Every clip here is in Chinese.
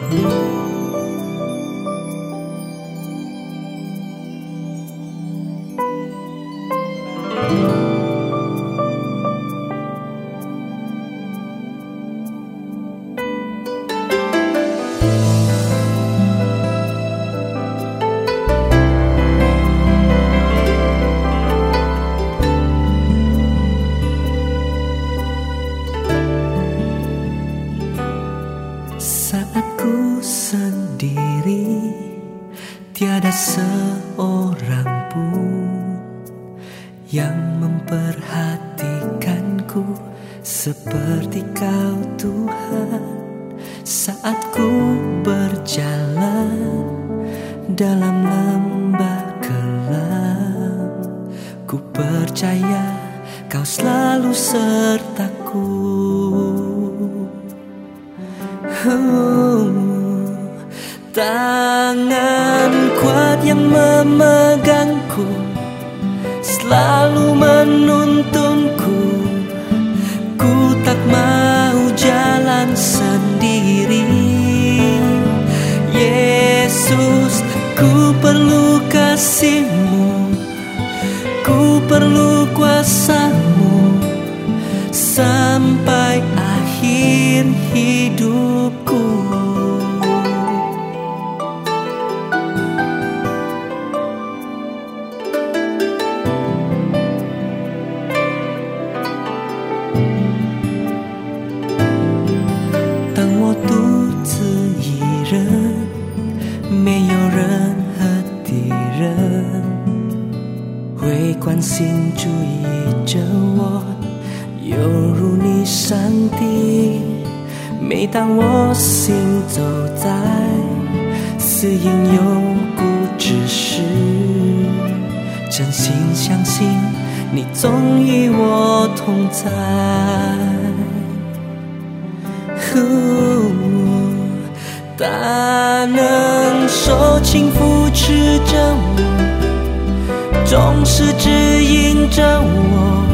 Música Seorang pun Yang memperhatikanku. Seperti kau Tuhan Saat ku berjalan Dalam lembah kelam. Ku percaya kau selalu sertaku Tangan kuat yang memegangku Selalu menuntunku. Ku tak mau jalan sendiri. Yesus, ku perlu kasihmu. Ku perlu kuasamu. Sampai akhir hidupku 关心注意着我，犹如你上帝。每当我行走在死荫幽谷之时，真心相信你总与我同在。呼，大能手轻扶持着我，总是指引着我。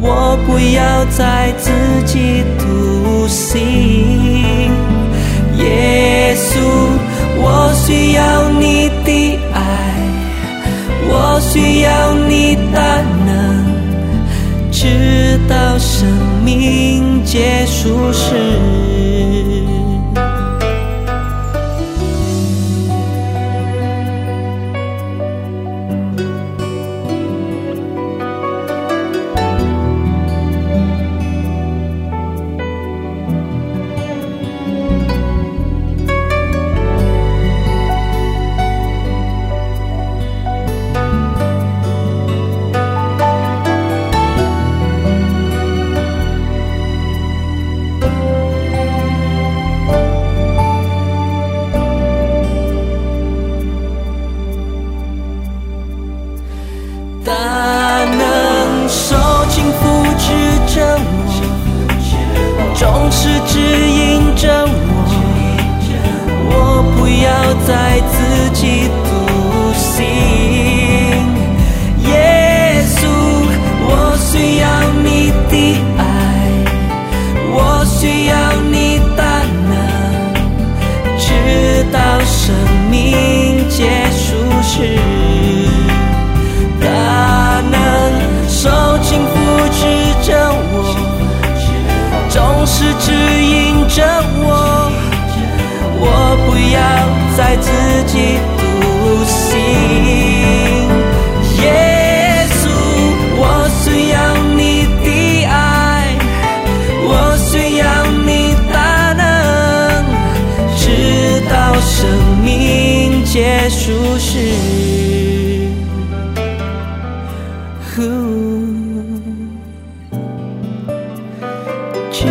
我不要再自己独行，耶稣，我需要你的爱，我需要你的能，直到生我在自己独行，耶稣，我需要你的爱，我需要你大能，直到生命结束时。大能手轻扶持着我，总是指引着我。我不要故事直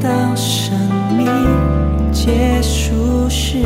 到生命结束时